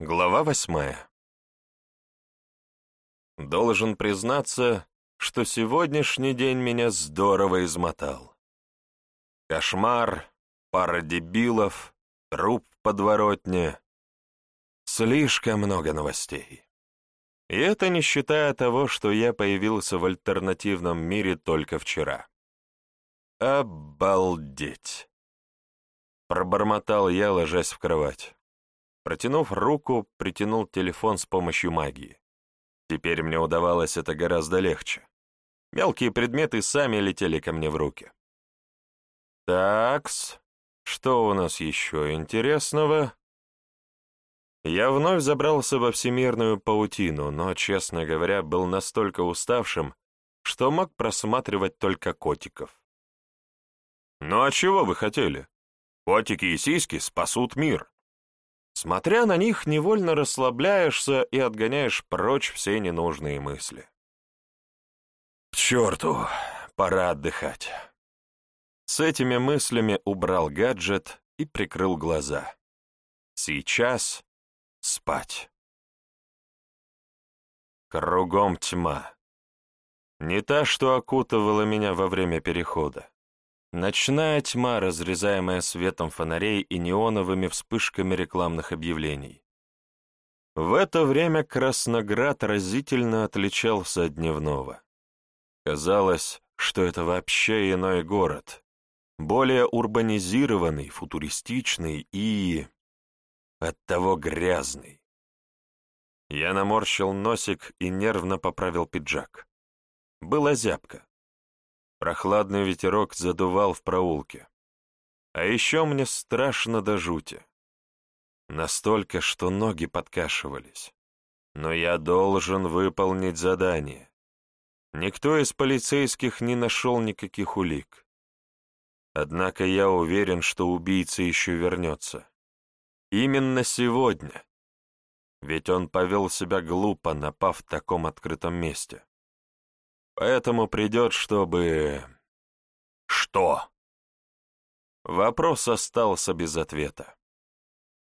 Глава восьмая. Должен признаться, что сегодняшний день меня здорово измотал. Кошмар, пара дебилов, труп в подворотне. Слишком много новостей. И это не считая того, что я появился в альтернативном мире только вчера. Обалдеть! Пробормотал я, ложась в кровать. Протянув руку, притянул телефон с помощью магии. Теперь мне удавалось это гораздо легче. Мелкие предметы сами летели ко мне в руки. Такс, что у нас еще интересного? Я вновь забрался во всемирную паутину, но, честно говоря, был настолько уставшим, что мог просматривать только котиков. «Ну а чего вы хотели? Котики и сиськи спасут мир». Смотря на них, невольно расслабляешься и отгоняешь прочь все ненужные мысли. К черту, пора отдыхать. С этими мыслями убрал гаджет и прикрыл глаза. Сейчас спать. Кругом тьма. Не та, что окутывала меня во время перехода. Ночная тьма, разрезаемая светом фонарей и неоновыми вспышками рекламных объявлений. В это время Красноград разительно отличался от дневного. Казалось, что это вообще иной город, более урбанизированный, футуристичный и... оттого грязный. Я наморщил носик и нервно поправил пиджак. Была зябка. Прохладный ветерок задувал в проулке. А еще мне страшно до жути. Настолько, что ноги подкашивались. Но я должен выполнить задание. Никто из полицейских не нашел никаких улик. Однако я уверен, что убийца еще вернется. Именно сегодня. Ведь он повел себя глупо, напав в таком открытом месте. Поэтому придет, чтобы... Что? Вопрос остался без ответа.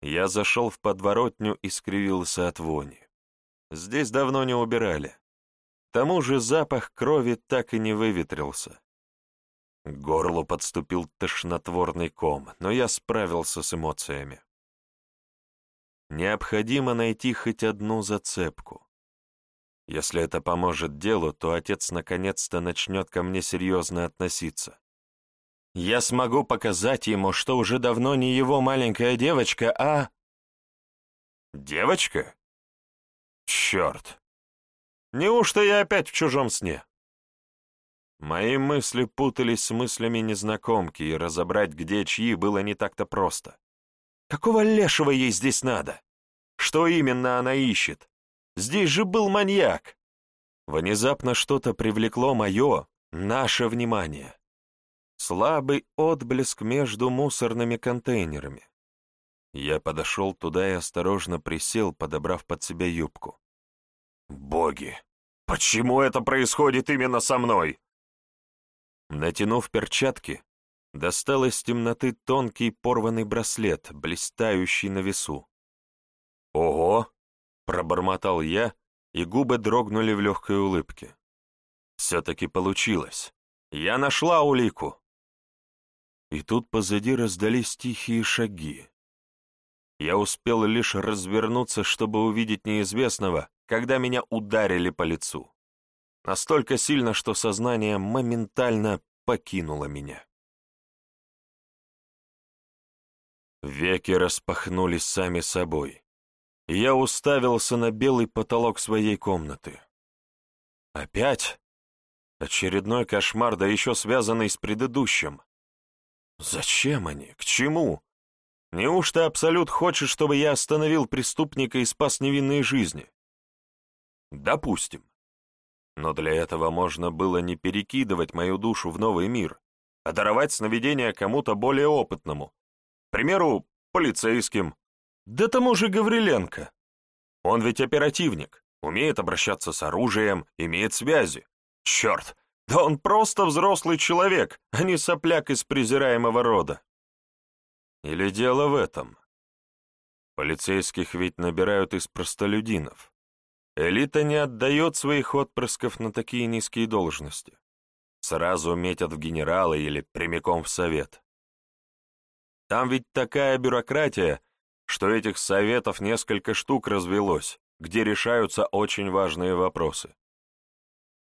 Я зашел в подворотню и скривился от вони. Здесь давно не убирали. К тому же запах крови так и не выветрился. К горлу подступил тошнотворный ком, но я справился с эмоциями. Необходимо найти хоть одну зацепку. Если это поможет делу, то отец наконец-то начнет ко мне серьезно относиться. Я смогу показать ему, что уже давно не его маленькая девочка, а... Девочка? Черт! Неужто я опять в чужом сне? Мои мысли путались с мыслями незнакомки, и разобрать, где чьи, было не так-то просто. Какого лешего ей здесь надо? Что именно она ищет? Здесь же был маньяк. Внезапно что-то привлекло мое, наше внимание. Слабый отблеск между мусорными контейнерами. Я подошел туда и осторожно присел, подобрав под себя юбку. «Боги! Почему это происходит именно со мной?» Натянув перчатки, достал из темноты тонкий порванный браслет, блистающий на весу. «Ого! Пробормотал я, и губы дрогнули в легкой улыбке. Все-таки получилось. Я нашла улику. И тут позади раздались тихие шаги. Я успел лишь развернуться, чтобы увидеть неизвестного, когда меня ударили по лицу. Настолько сильно, что сознание моментально покинуло меня. Веки распахнулись сами собой я уставился на белый потолок своей комнаты. Опять? Очередной кошмар, да еще связанный с предыдущим. Зачем они? К чему? Неужто Абсолют хочет, чтобы я остановил преступника и спас невинные жизни? Допустим. Но для этого можно было не перекидывать мою душу в новый мир, а даровать сновидение кому-то более опытному. К примеру, полицейским, да тому же Гавриленко. Он ведь оперативник, умеет обращаться с оружием, имеет связи. Черт, да он просто взрослый человек, а не сопляк из презираемого рода. Или дело в этом? Полицейских ведь набирают из простолюдинов. Элита не отдает своих отпрысков на такие низкие должности. Сразу метят в генералы или прямиком в совет. Там ведь такая бюрократия, что этих советов несколько штук развелось, где решаются очень важные вопросы.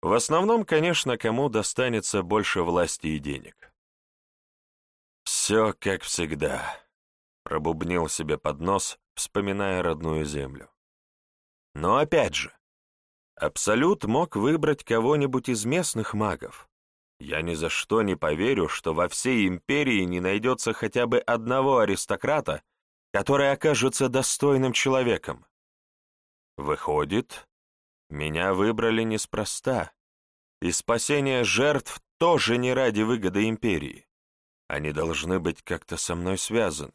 В основном, конечно, кому достанется больше власти и денег. «Все как всегда», — пробубнил себе под нос, вспоминая родную землю. Но опять же, Абсолют мог выбрать кого-нибудь из местных магов. Я ни за что не поверю, что во всей империи не найдется хотя бы одного аристократа, который окажется достойным человеком. Выходит, меня выбрали неспроста, и спасение жертв тоже не ради выгоды империи. Они должны быть как-то со мной связаны.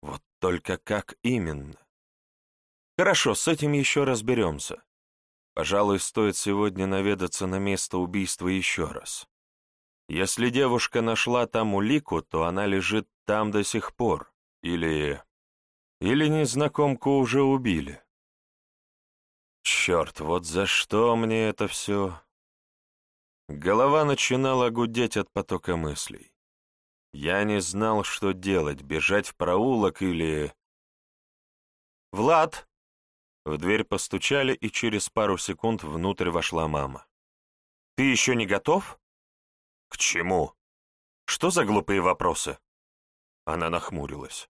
Вот только как именно? Хорошо, с этим еще разберемся. Пожалуй, стоит сегодня наведаться на место убийства еще раз. Если девушка нашла там улику, то она лежит там до сих пор. Или... Или незнакомку уже убили. Черт, вот за что мне это все? Голова начинала гудеть от потока мыслей. Я не знал, что делать, бежать в проулок или... «Влад!» В дверь постучали, и через пару секунд внутрь вошла мама. «Ты еще не готов?» «К чему?» «Что за глупые вопросы?» Она нахмурилась.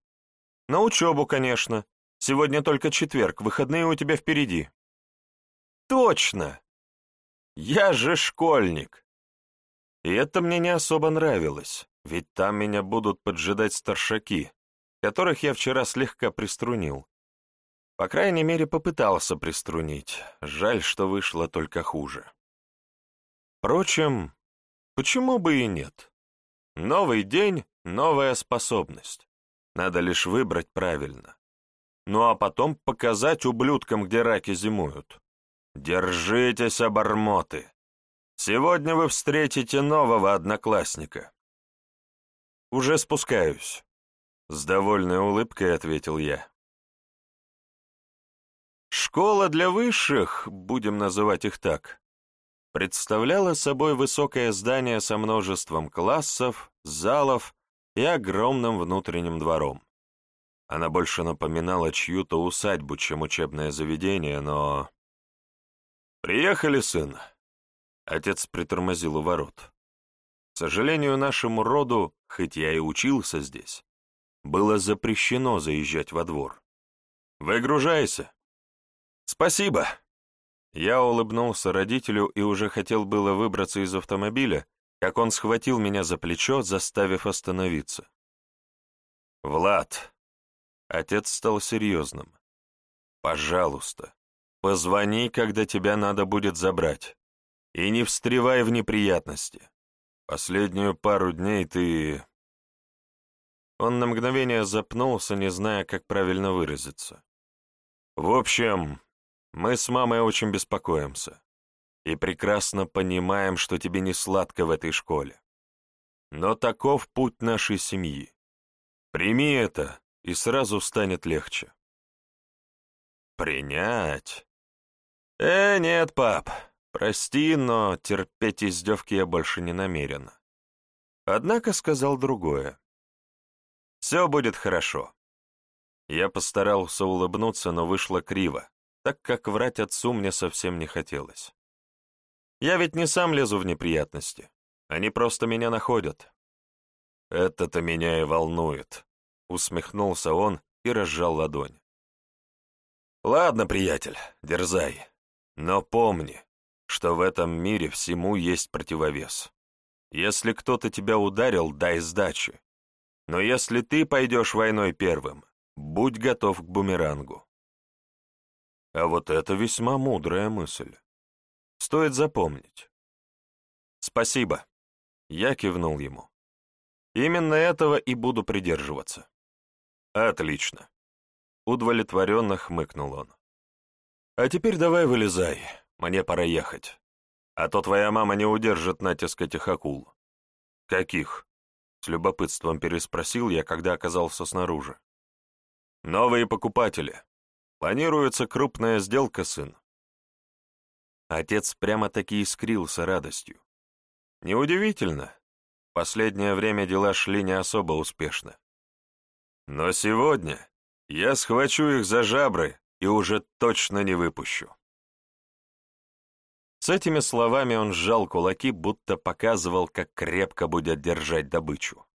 «На учебу, конечно. Сегодня только четверг, выходные у тебя впереди». Точно! Я же школьник! И это мне не особо нравилось, ведь там меня будут поджидать старшаки, которых я вчера слегка приструнил. По крайней мере, попытался приструнить. Жаль, что вышло только хуже. Впрочем, почему бы и нет? Новый день — новая способность. Надо лишь выбрать правильно. Ну а потом показать ублюдкам, где раки зимуют. Держитесь, обормоты. Сегодня вы встретите нового одноклассника. Уже спускаюсь. С довольной улыбкой ответил я. Школа для высших, будем называть их так, представляла собой высокое здание со множеством классов, залов и огромным внутренним двором. Она больше напоминала чью-то усадьбу, чем учебное заведение, но «Приехали, сын!» Отец притормозил у ворот. К сожалению, нашему роду, хоть я и учился здесь, было запрещено заезжать во двор. «Выгружайся!» «Спасибо!» Я улыбнулся родителю и уже хотел было выбраться из автомобиля, как он схватил меня за плечо, заставив остановиться. «Влад!» Отец стал серьезным. «Пожалуйста, Позвони, когда тебя надо будет забрать. И не встревай в неприятности. Последнюю пару дней ты...» Он на мгновение запнулся, не зная, как правильно выразиться. «В общем, мы с мамой очень беспокоимся и прекрасно понимаем, что тебе не сладко в этой школе. Но таков путь нашей семьи. Прими это, и сразу станет легче». «Принять?» «Э, нет, пап, прости, но терпеть издевки я больше не намерен». Однако сказал другое. «Все будет хорошо». Я постарался улыбнуться, но вышло криво, так как врать отцу мне совсем не хотелось. Я ведь не сам лезу в неприятности, они просто меня находят. «Это-то меня и волнует», — усмехнулся он и разжал ладонь. «Ладно, приятель, дерзай. Но помни, что в этом мире всему есть противовес. Если кто-то тебя ударил, дай сдачи. Но если ты пойдешь войной первым, будь готов к бумерангу. А вот это весьма мудрая мысль. Стоит запомнить. Спасибо. Я кивнул ему. Именно этого и буду придерживаться. Отлично. Удовлетворенно хмыкнул он. А теперь давай вылезай, мне пора ехать. А то твоя мама не удержит натиск этих акул. Каких? С любопытством переспросил я, когда оказался снаружи. Новые покупатели. Планируется крупная сделка, сын. Отец прямо-таки искрился радостью. Неудивительно. Последнее время дела шли не особо успешно. Но сегодня я схвачу их за жабры и уже точно не выпущу. С этими словами он сжал кулаки, будто показывал, как крепко будет держать добычу.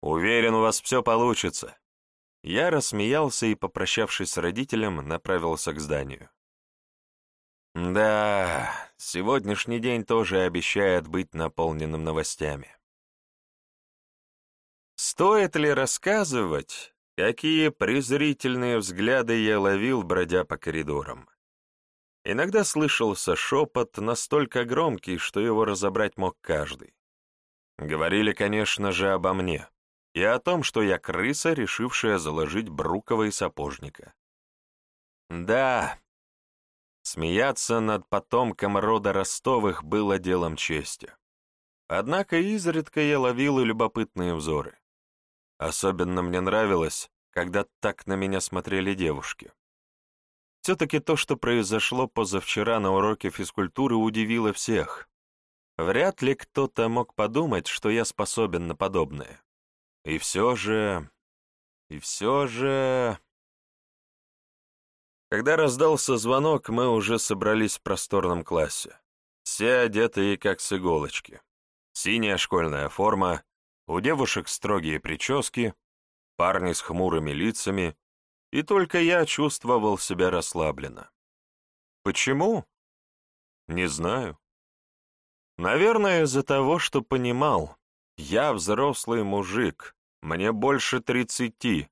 «Уверен, у вас все получится». Я рассмеялся и, попрощавшись с родителем, направился к зданию. Да, сегодняшний день тоже обещает быть наполненным новостями. Стоит ли рассказывать, какие презрительные взгляды я ловил, бродя по коридорам? Иногда слышался шепот настолько громкий, что его разобрать мог каждый. Говорили, конечно же, обо мне и о том, что я крыса, решившая заложить Брукова и Сапожника. Да, Смеяться над потомком рода Ростовых было делом чести. Однако изредка я ловил и любопытные взоры. Особенно мне нравилось, когда так на меня смотрели девушки. Все-таки то, что произошло позавчера на уроке физкультуры, удивило всех. Вряд ли кто-то мог подумать, что я способен на подобное. И все же... И все же... Когда раздался звонок, мы уже собрались в просторном классе. Все одетые как с иголочки. Синяя школьная форма, у девушек строгие прически, парни с хмурыми лицами, и только я чувствовал себя расслабленно. Почему? Не знаю. Наверное, из-за того, что понимал, я взрослый мужик, мне больше тридцати,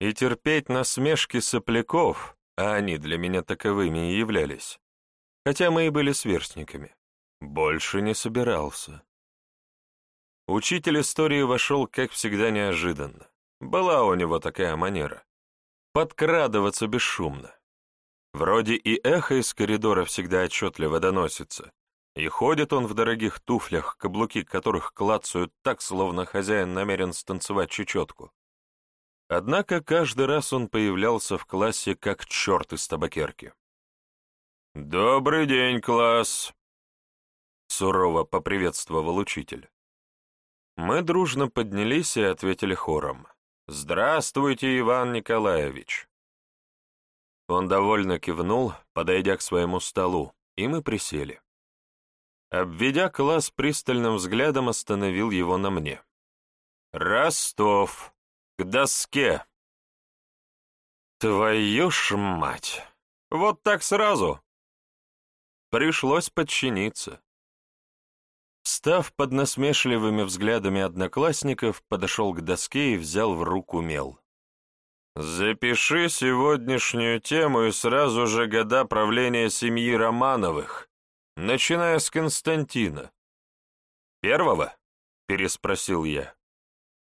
и терпеть насмешки сопляков, а они для меня таковыми и являлись, хотя мы и были сверстниками, больше не собирался. Учитель истории вошел, как всегда, неожиданно. Была у него такая манера — подкрадываться бесшумно. Вроде и эхо из коридора всегда отчетливо доносится, и ходит он в дорогих туфлях, каблуки которых клацают так, словно хозяин намерен станцевать чечетку. Однако каждый раз он появлялся в классе как черт из табакерки. «Добрый день, класс!» Сурово поприветствовал учитель. Мы дружно поднялись и ответили хором. «Здравствуйте, Иван Николаевич!» Он довольно кивнул, подойдя к своему столу, и мы присели. Обведя класс пристальным взглядом, остановил его на мне. «Ростов!» Доске. Твою ж мать! Вот так сразу! Пришлось подчиниться. Став под насмешливыми взглядами одноклассников, подошел к доске и взял в руку мел. «Запиши сегодняшнюю тему и сразу же года правления семьи Романовых, начиная с Константина». «Первого?» — переспросил я.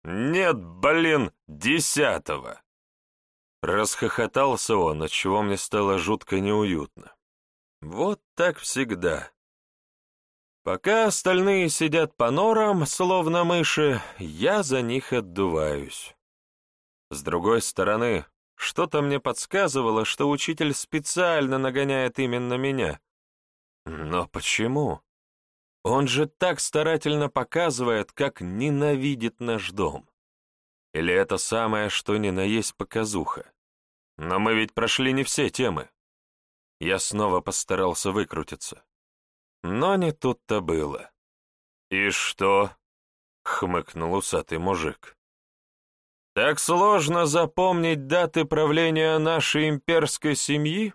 «Нет, блин, десятого!» Расхохотался он, отчего мне стало жутко неуютно. Вот так всегда. Пока остальные сидят по норам, словно мыши, я за них отдуваюсь. С другой стороны, что-то мне подсказывало, что учитель специально нагоняет именно меня. Но почему? Он же так старательно показывает, как ненавидит наш дом. Или это самое, что ни на есть показуха? Но мы ведь прошли не все темы. Я снова постарался выкрутиться. Но не тут-то было. «И что?» — хмыкнул усатый мужик. «Так сложно запомнить даты правления нашей имперской семьи?»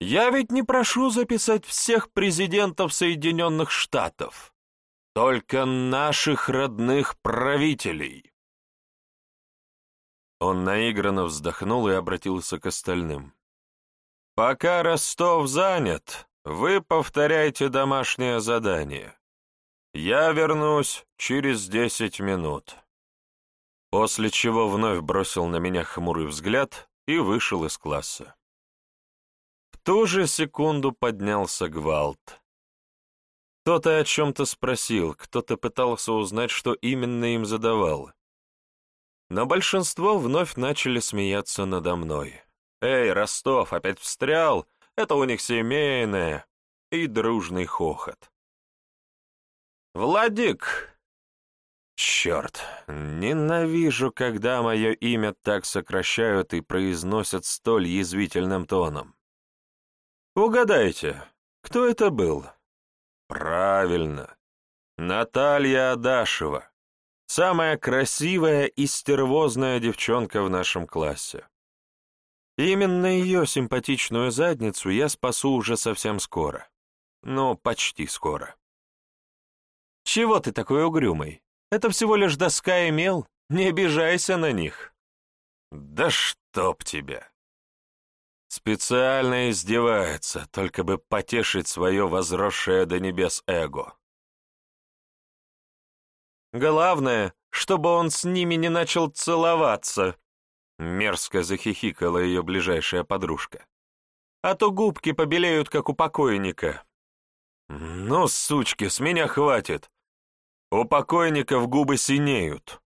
Я ведь не прошу записать всех президентов Соединенных Штатов, только наших родных правителей. Он наигранно вздохнул и обратился к остальным. «Пока Ростов занят, вы повторяйте домашнее задание. Я вернусь через десять минут». После чего вновь бросил на меня хмурый взгляд и вышел из класса ту же секунду поднялся гвалт. Кто-то о чем-то спросил, кто-то пытался узнать, что именно им задавал. но большинство вновь начали смеяться надо мной. «Эй, Ростов, опять встрял? Это у них семейное!» И дружный хохот. «Владик!» Черт, ненавижу, когда мое имя так сокращают и произносят столь язвительным тоном. Угадайте, кто это был? Правильно, Наталья Адашева, самая красивая и стервозная девчонка в нашем классе. Именно ее симпатичную задницу я спасу уже совсем скоро. Ну, почти скоро. «Чего ты такой угрюмый? Это всего лишь доска и мел, не обижайся на них». «Да чтоб тебя!» Специально издевается, только бы потешить свое возросшее до небес эго. Главное, чтобы он с ними не начал целоваться, мерзко захихикала ее ближайшая подружка. А то губки побелеют, как у покойника. Ну, сучки, с меня хватит. У покойников губы синеют,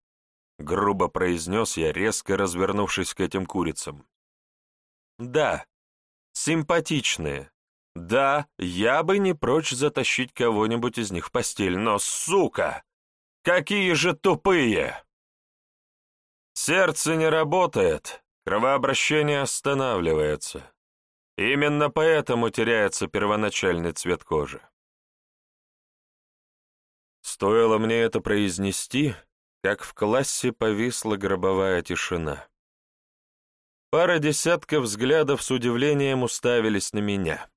грубо произнес я, резко развернувшись к этим курицам. Да, симпатичные. Да, я бы не прочь затащить кого-нибудь из них в постель, но, сука, какие же тупые! Сердце не работает, кровообращение останавливается. Именно поэтому теряется первоначальный цвет кожи. Стоило мне это произнести, как в классе повисла гробовая тишина. Пара десятков взглядов с удивлением уставились на меня.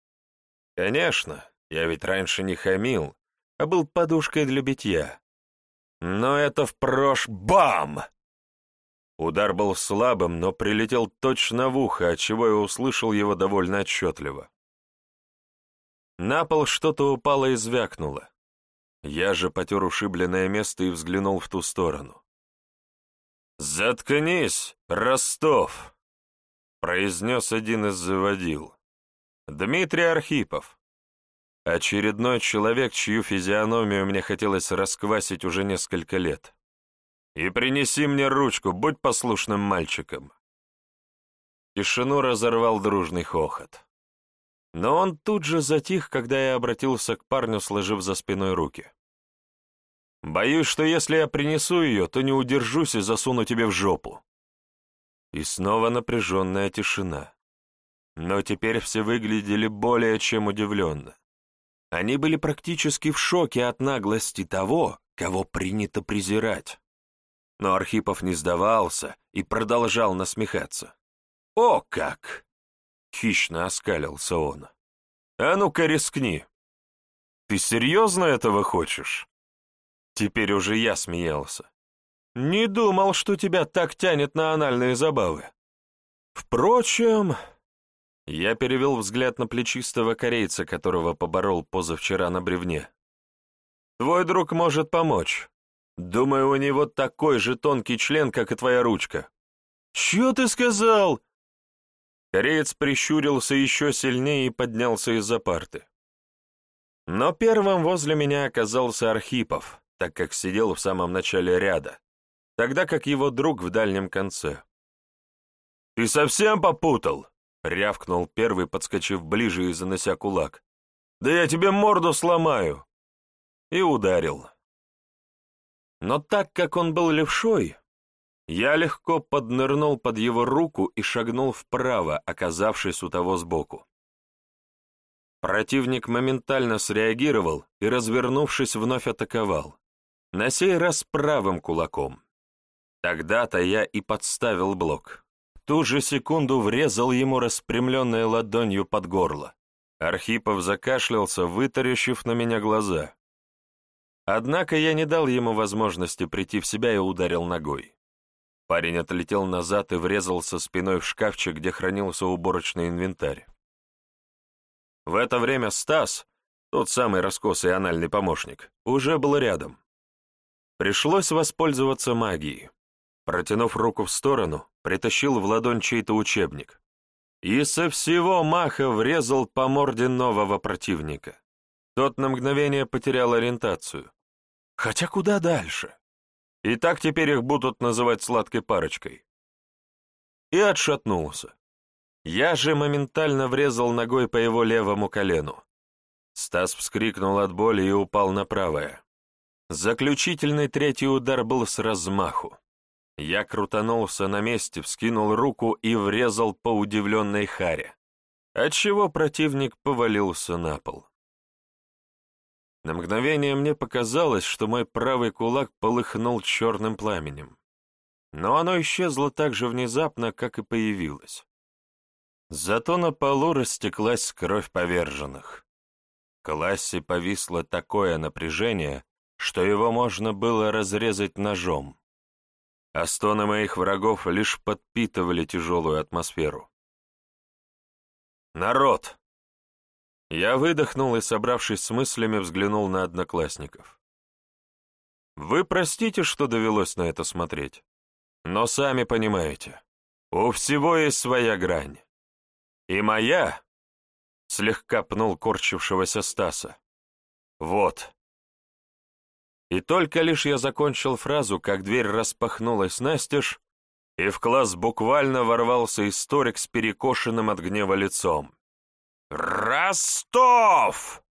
Конечно, я ведь раньше не хамил, а был подушкой для битья. Но это впрочь бам! Удар был слабым, но прилетел точно в ухо, отчего я услышал его довольно отчетливо. На пол что-то упало и звякнуло. Я же потер ушибленное место и взглянул в ту сторону. «Заткнись, Ростов!» Произнес один из заводил. Дмитрий Архипов. Очередной человек, чью физиономию мне хотелось расквасить уже несколько лет. И принеси мне ручку, будь послушным мальчиком. Тишину разорвал дружный хохот. Но он тут же затих, когда я обратился к парню, сложив за спиной руки. «Боюсь, что если я принесу ее, то не удержусь и засуну тебе в жопу». И снова напряженная тишина. Но теперь все выглядели более чем удивленно. Они были практически в шоке от наглости того, кого принято презирать. Но Архипов не сдавался и продолжал насмехаться. «О как!» — хищно оскалился он. «А ну-ка рискни! Ты серьезно этого хочешь?» Теперь уже я смеялся. Не думал, что тебя так тянет на анальные забавы. Впрочем, я перевел взгляд на плечистого корейца, которого поборол позавчера на бревне. Твой друг может помочь. Думаю, у него такой же тонкий член, как и твоя ручка. Чё ты сказал? Кореец прищурился еще сильнее и поднялся из-за парты. Но первым возле меня оказался Архипов, так как сидел в самом начале ряда, тогда как его друг в дальнем конце. «Ты совсем попутал?» — рявкнул первый, подскочив ближе и занося кулак. «Да я тебе морду сломаю!» И ударил. Но так как он был левшой, я легко поднырнул под его руку и шагнул вправо, оказавшись у того сбоку. Противник моментально среагировал и, развернувшись, вновь атаковал, на сей раз правым кулаком. Тогда-то я и подставил блок. В ту же секунду врезал ему распрямленной ладонью под горло. Архипов закашлялся, вытаращив на меня глаза. Однако я не дал ему возможности прийти в себя и ударил ногой. Парень отлетел назад и врезался спиной в шкафчик, где хранился уборочный инвентарь. В это время Стас, тот самый раскосый анальный помощник, уже был рядом. Пришлось воспользоваться магией. Протянув руку в сторону, притащил в ладонь чей-то учебник. И со всего маха врезал по морде нового противника. Тот на мгновение потерял ориентацию. Хотя куда дальше? И так теперь их будут называть сладкой парочкой. И отшатнулся. Я же моментально врезал ногой по его левому колену. Стас вскрикнул от боли и упал на правое. Заключительный третий удар был с размаху. Я крутанулся на месте, вскинул руку и врезал по удивленной харе, отчего противник повалился на пол. На мгновение мне показалось, что мой правый кулак полыхнул черным пламенем. Но оно исчезло так же внезапно, как и появилось. Зато на полу растеклась кровь поверженных. В классе повисло такое напряжение, что его можно было разрезать ножом. А стоны моих врагов лишь подпитывали тяжелую атмосферу. «Народ!» Я выдохнул и, собравшись с мыслями, взглянул на одноклассников. Вы простите, что довелось на это смотреть, но сами понимаете, у всего есть своя грань. И моя, слегка пнул корчившегося Стаса, вот. И только лишь я закончил фразу, как дверь распахнулась настежь, и в класс буквально ворвался историк с перекошенным от гнева лицом. «Ростов!»